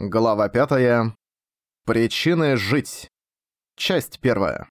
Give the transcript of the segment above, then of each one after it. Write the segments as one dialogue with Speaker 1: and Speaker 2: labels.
Speaker 1: Глава 5. Причины жить. Часть 1.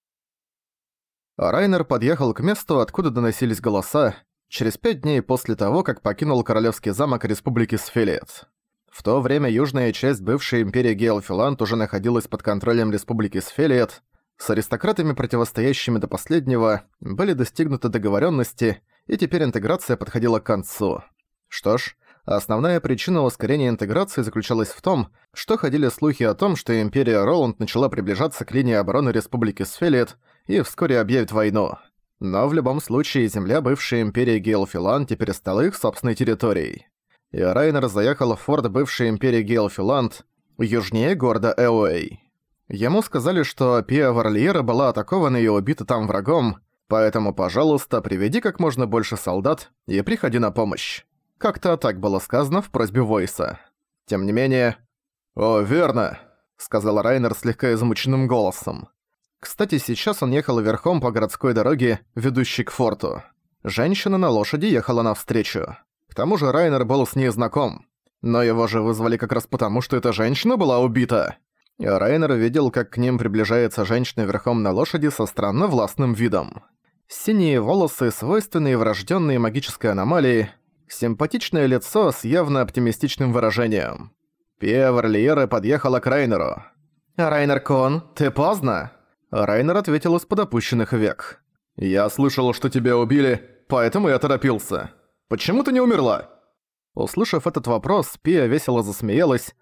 Speaker 1: Райнер подъехал к месту, откуда доносились голоса, через пять дней после того, как покинул Королевский замок Республики Сфелиет. В то время южная часть бывшей империи Геалфиланд уже находилась под контролем Республики Сфелиет. С аристократами, противостоящими до последнего, были достигнуты договоренности, и теперь интеграция подходила к концу. Что ж, Основная причина ускорения интеграции заключалась в том, что ходили слухи о том, что Империя Роланд начала приближаться к линии обороны Республики Сфелит и вскоре объявит войну. Но в любом случае земля бывшей Империи Гейлфилан теперь стала их собственной территорией. И Райнер заехал в форт бывшей Империи Гейлфиланд, южнее города Эуэй. Ему сказали, что Пиа Варлиера была атакована и убита там врагом, поэтому, пожалуйста, приведи как можно больше солдат и приходи на помощь. Как-то так было сказано в просьбе Войса. Тем не менее... «О, верно», — сказал Райнер слегка измученным голосом. Кстати, сейчас он ехал верхом по городской дороге, ведущей к форту. Женщина на лошади ехала навстречу. К тому же Райнер был с ней знаком. Но его же вызвали как раз потому, что эта женщина была убита. И Райнер видел, как к ним приближается женщина верхом на лошади со странно властным видом. Синие волосы, свойственные врожденной магической аномалии, Симпатичное лицо с явно оптимистичным выражением. Пия Варлиера подъехала к Райнеру.
Speaker 2: «Райнер Кон, ты поздно?»
Speaker 1: Райнер ответил из-под опущенных век. «Я слышал, что тебя убили, поэтому я торопился. Почему ты не умерла?» Услышав этот вопрос, Пия весело засмеялась.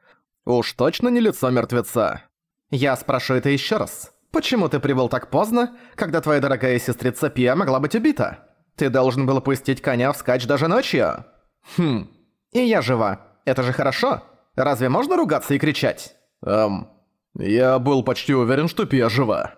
Speaker 1: «Уж точно не лицо мертвеца».
Speaker 2: «Я спрошу это еще раз. Почему ты прибыл так поздно, когда твоя дорогая сестрица Пия могла быть убита?» Ты должен был пустить коня вскачь даже ночью. Хм. И я жива. Это же хорошо. Разве можно ругаться и кричать?
Speaker 1: Эм, я был почти уверен, что Пия жива.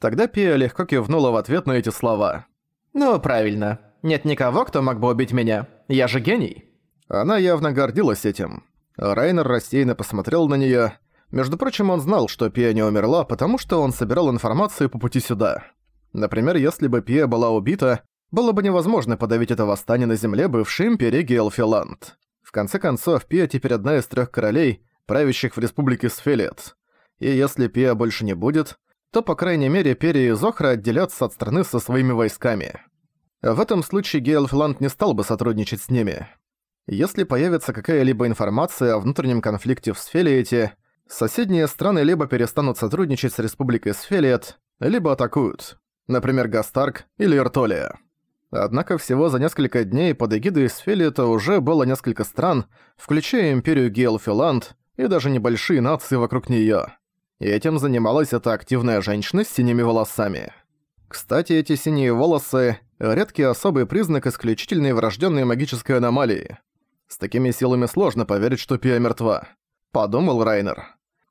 Speaker 1: Тогда Пия легко кивнула в ответ на эти слова.
Speaker 2: Ну, правильно. Нет никого, кто мог бы убить меня. Я же гений.
Speaker 1: Она явно гордилась этим. Райнер рассеянно посмотрел на неё. Между прочим, он знал, что Пия не умерла, потому что он собирал информацию по пути сюда. Например, если бы Пия была убита, было бы невозможно подавить это восстание на земле бывшей империи Гейлфиланд. В конце концов, Пия теперь одна из трех королей, правящих в республике Сфелет. И если Пия больше не будет, то, по крайней мере, Перри и Зохра отделятся от страны со своими войсками. В этом случае Гейлфиланд не стал бы сотрудничать с ними. Если появится какая-либо информация о внутреннем конфликте в Сфелиете, соседние страны либо перестанут сотрудничать с республикой Сфелиет, либо атакуют. Например, Гастарк или Иртолия. Однако всего за несколько дней под эгидой Сфелита уже было несколько стран, включая империю Гейлфиланд и даже небольшие нации вокруг неё. И этим занималась эта активная женщина с синими волосами. Кстати, эти синие волосы – редкий особый признак исключительной врожденной магической аномалии. С такими силами сложно поверить, что Пия мертва. Подумал Райнер.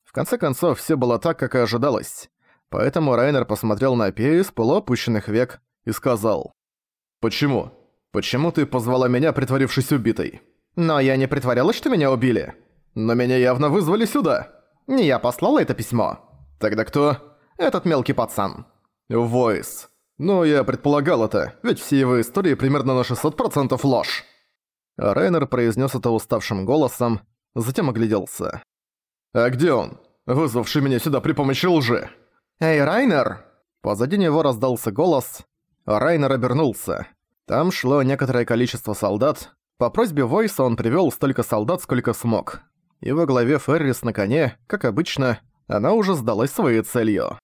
Speaker 1: В конце концов, все было так, как и ожидалось. Поэтому Райнер посмотрел на Пию с полуопущенных век и сказал. «Почему? Почему ты позвала меня, притворившись убитой?»
Speaker 2: «Но я не притворялась, что меня убили.
Speaker 1: Но меня явно вызвали сюда».
Speaker 2: «Не я послала это письмо».
Speaker 1: «Тогда кто?»
Speaker 2: «Этот мелкий пацан».
Speaker 1: «Войс. Ну, я предполагал это, ведь все его истории примерно на 600% ложь». Райнер произнес это уставшим голосом, затем огляделся. «А где он, вызвавший меня сюда при помощи лжи?»
Speaker 2: «Эй, Райнер!»
Speaker 1: Позади него раздался голос, Райнер обернулся. Там шло некоторое количество солдат. По просьбе Войса он привёл столько солдат, сколько смог. И во главе Феррис на коне, как обычно, она уже сдалась своей целью.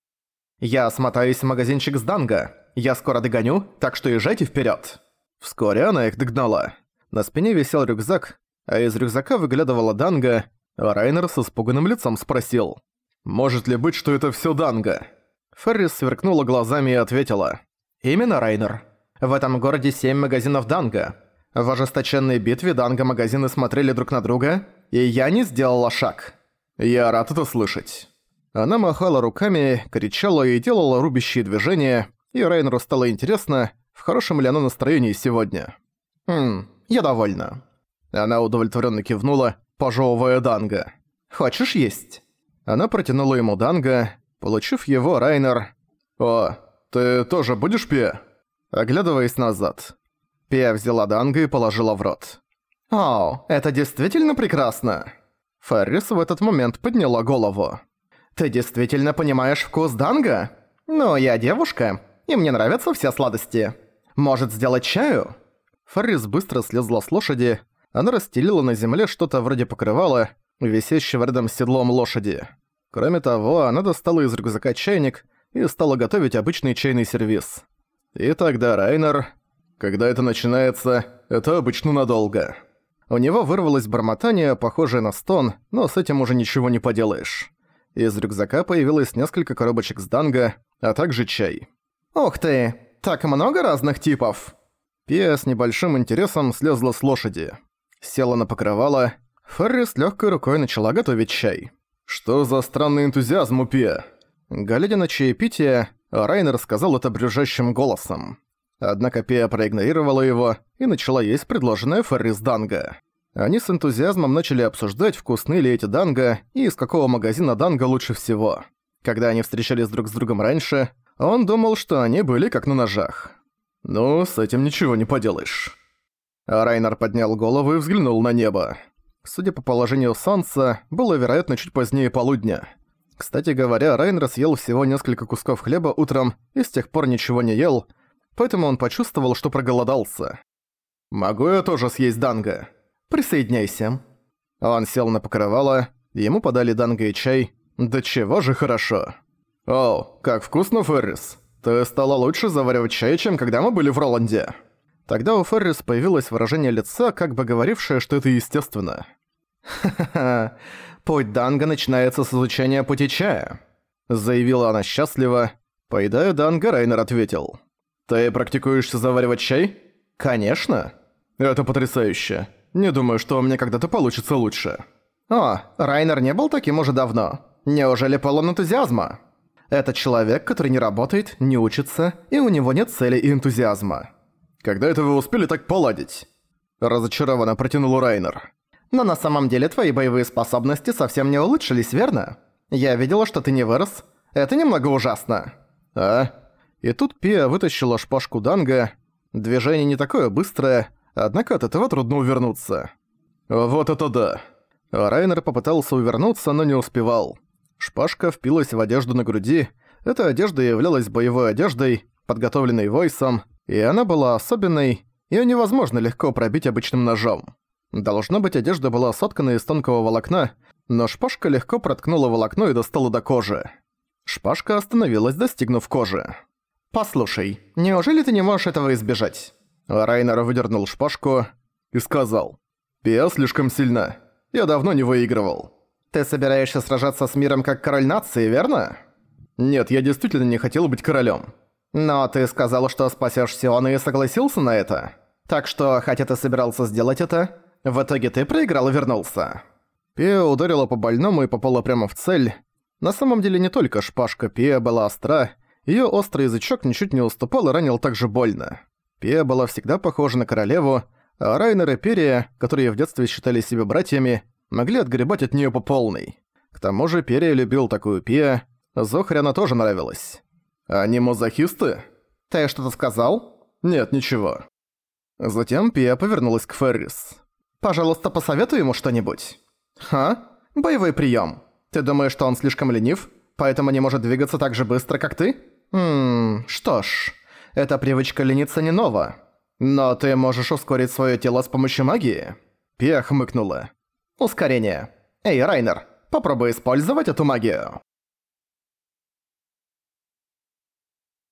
Speaker 2: «Я смотаюсь в магазинчик с Данго. Я скоро догоню, так что езжайте вперёд».
Speaker 1: Вскоре она их догнала. На спине висел рюкзак, а из рюкзака выглядывала Данго, Райнер с испуганным лицом спросил. «Может ли быть, что это всё Данго?» Феррис сверкнула глазами и ответила.
Speaker 2: Именно, Райнер. В этом городе семь магазинов Данга. В ожесточенной битве Данга-магазины смотрели друг на друга, и я не сделала шаг.
Speaker 1: Я рад это слышать. Она махала руками, кричала и делала рубящие движения, и Райнеру стало интересно, в хорошем ли оно настроении сегодня.
Speaker 2: «Хм, я довольна».
Speaker 1: Она удовлетворенно кивнула, пожевывая Данга.
Speaker 2: «Хочешь есть?»
Speaker 1: Она протянула ему Данга. Получив его, Райнер... «О, «Ты тоже будешь, Пия?» Оглядываясь назад. Пия взяла Данго и положила в рот.
Speaker 2: «О, это действительно прекрасно!»
Speaker 1: Феррис в этот момент подняла голову.
Speaker 2: «Ты действительно понимаешь вкус данга? Ну, я девушка, и мне нравятся все сладости. Может, сделать чаю?»
Speaker 1: Феррис быстро слезла с лошади. Она расстелила на земле что-то вроде покрывала, висящего рядом с седлом лошади. Кроме того, она достала из рюкзака чайник и стала готовить обычный чайный сервиз. И тогда Райнер... Когда это начинается, это обычно надолго. У него вырвалось бормотание, похожее на стон, но с этим уже ничего не поделаешь. Из рюкзака появилось несколько коробочек с данго, а также чай.
Speaker 2: «Ух ты! Так много разных типов!»
Speaker 1: Пия с небольшим интересом слезла с лошади. Села на покрывало. Ферри с легкой рукой начала готовить чай. «Что за странный энтузиазм у Пия?» Глядя на чаепитие, Райнер сказал это брюжащим голосом. Однако Пия проигнорировала его и начала есть предложенное Феррис Данго. Они с энтузиазмом начали обсуждать, вкусны ли эти данго и из какого магазина данго лучше всего. Когда они встречались друг с другом раньше, он думал, что они были как на ножах. «Ну, с этим ничего не поделаешь». Райнер поднял голову и взглянул на небо. Судя по положению солнца, было, вероятно, чуть позднее полудня. Кстати говоря, Райнер съел всего несколько кусков хлеба утром и с тех пор ничего не ел, поэтому он почувствовал, что проголодался. «Могу я тоже съесть данго?»
Speaker 2: «Присоединяйся».
Speaker 1: Он сел на покрывало, ему подали данго и чай. «Да чего же хорошо!» «О, как вкусно, Феррис! Ты стала лучше заваривать чай, чем когда мы были в Роланде!» Тогда у Феррис появилось выражение лица, как бы говорившее, что это естественно.
Speaker 2: «Ха-ха-ха, путь Данга начинается с изучения пути чая»,
Speaker 1: заявила она счастливо. Поедая Данга, Райнер ответил. «Ты практикуешься заваривать чай?»
Speaker 2: «Конечно».
Speaker 1: «Это потрясающе. Не думаю, что у меня когда-то получится лучше».
Speaker 2: «О, Райнер не был таким уже давно. Неужели полон энтузиазма?» «Это человек, который не работает, не учится, и у него нет цели и энтузиазма».
Speaker 1: «Когда это вы успели так поладить?» Разочарованно протянул Райнер.
Speaker 2: «Но на самом деле твои боевые способности совсем не улучшились, верно? Я видела, что ты не вырос. Это немного ужасно».
Speaker 1: «А?» И тут Пия вытащила шпажку Данга. Движение не такое быстрое, однако от этого трудно увернуться. «Вот это да!» Райнер попытался увернуться, но не успевал. Шпажка впилась в одежду на груди. Эта одежда являлась боевой одеждой, подготовленной Войсом, и она была особенной, её невозможно легко пробить обычным ножом. Должно быть, одежда была соткана из тонкого волокна, но шпажка легко проткнула волокно и достала до кожи. Шпажка остановилась, достигнув кожи.
Speaker 2: «Послушай, неужели ты не можешь этого избежать?»
Speaker 1: Райнер выдернул шпажку и сказал. «Пиа слишком сильна. Я давно не выигрывал».
Speaker 2: «Ты собираешься сражаться с миром как король нации, верно?»
Speaker 1: «Нет, я действительно не хотел быть королем.
Speaker 2: «Но ты сказал, что спасёшь Сиона и согласился на это. Так что, хотя ты собирался сделать это, в итоге ты проиграл и вернулся».
Speaker 1: Пия ударила по больному и попала прямо в цель. На самом деле не только шпажка Пия была остра, её острый язычок ничуть не уступал и ранил так же больно. Пия была всегда похожа на королеву, а Райнер и Перия, которые в детстве считали себя братьями, могли отгребать от неё по полной. К тому же Перия любил такую Пия, Зохре она тоже нравилась. «Они мазохисты?»
Speaker 2: «Ты что-то сказал?»
Speaker 1: «Нет, ничего». Затем Пия повернулась к Феррис.
Speaker 2: «Пожалуйста, посоветуй ему что-нибудь». «Ха? Боевой прием. Ты думаешь, что он слишком ленив, поэтому не может двигаться так же быстро, как ты? Ммм, что ж, эта привычка лениться не нова. Но ты можешь ускорить свое тело с помощью магии?»
Speaker 1: Пия хмыкнула.
Speaker 2: «Ускорение. Эй, Райнер, попробуй использовать эту магию».